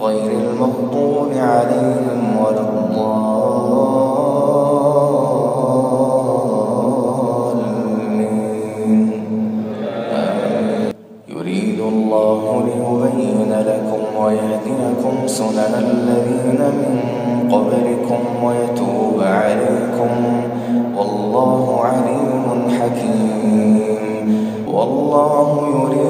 غير المغضوب عليهم ولا الضالين. يريد الله ليبين لكم ويهديكم سنن الذين من قبلكم ويتوب عليكم. والله عليم حكيم. والله يريد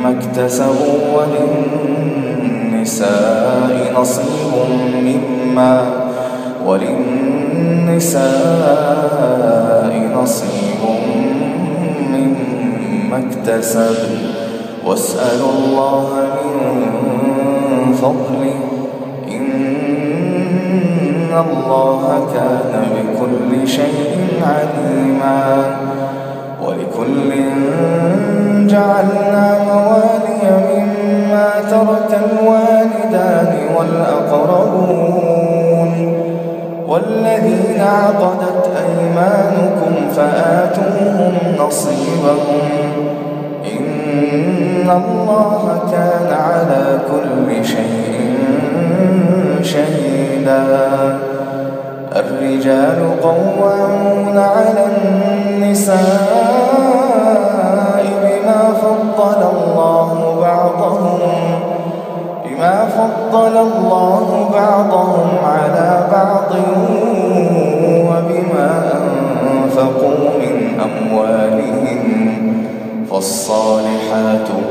مما اكتسبوا وللنساء نصيب مما وللنساء نصيب مما اكتسبوا واسألوا الله من فضله. إن الله كان بكل شيء عليما. ولكل والذين عقدت أيمانكم فآتوهم نصيبهم. إن الله كان على كل شيء شهيدا. الرجال قوامون على النساء بما فضل الله بعضهم بما فضل الله بعضهم على بعض.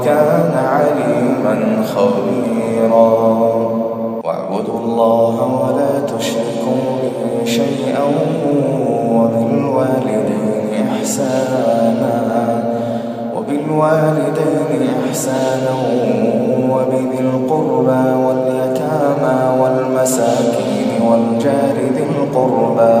الله كان عليما خبيرا. واعبدوا الله ولا تشركوا به شيئا وبالوالدين إحسانا. وبالوالدين إحسانا وبذي القربى واليتامى والمساكين والجار ذي القربى.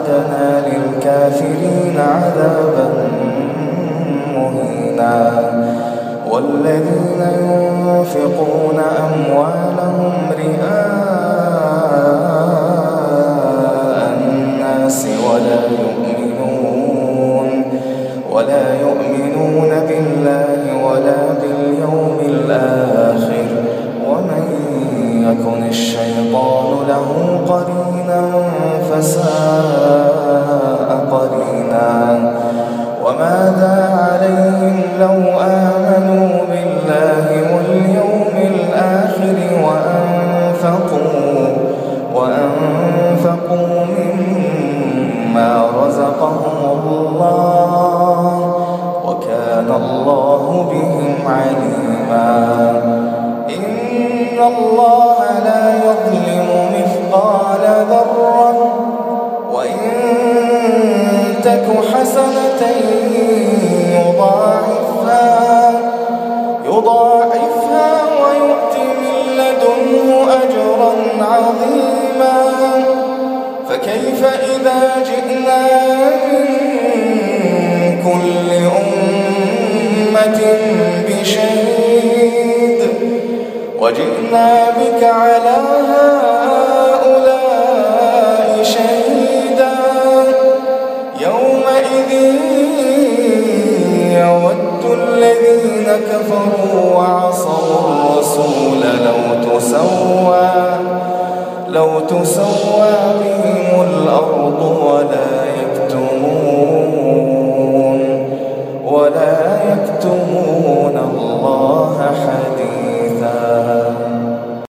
وأعتدنا للكافرين عذابا مهينا. والذين ينفقون أموالهم رئاء الناس ولا يؤمنون ولا يؤمنون بالله ولا باليوم الآخر. ومن يكن الشيطان له قرينا فساء وأنفقوا مما رزقهم الله وكان الله بهم عليما. إن الله لا يظلم مثقال ذرة وإن تك حسنة يضاعفها يضاعفها ويؤت من لدنه أجرا عظيما. فكيف إذا جئنا من كل أمة بشهيد وجئنا بك على هؤلاء لو تسوى بهم الأرض ولا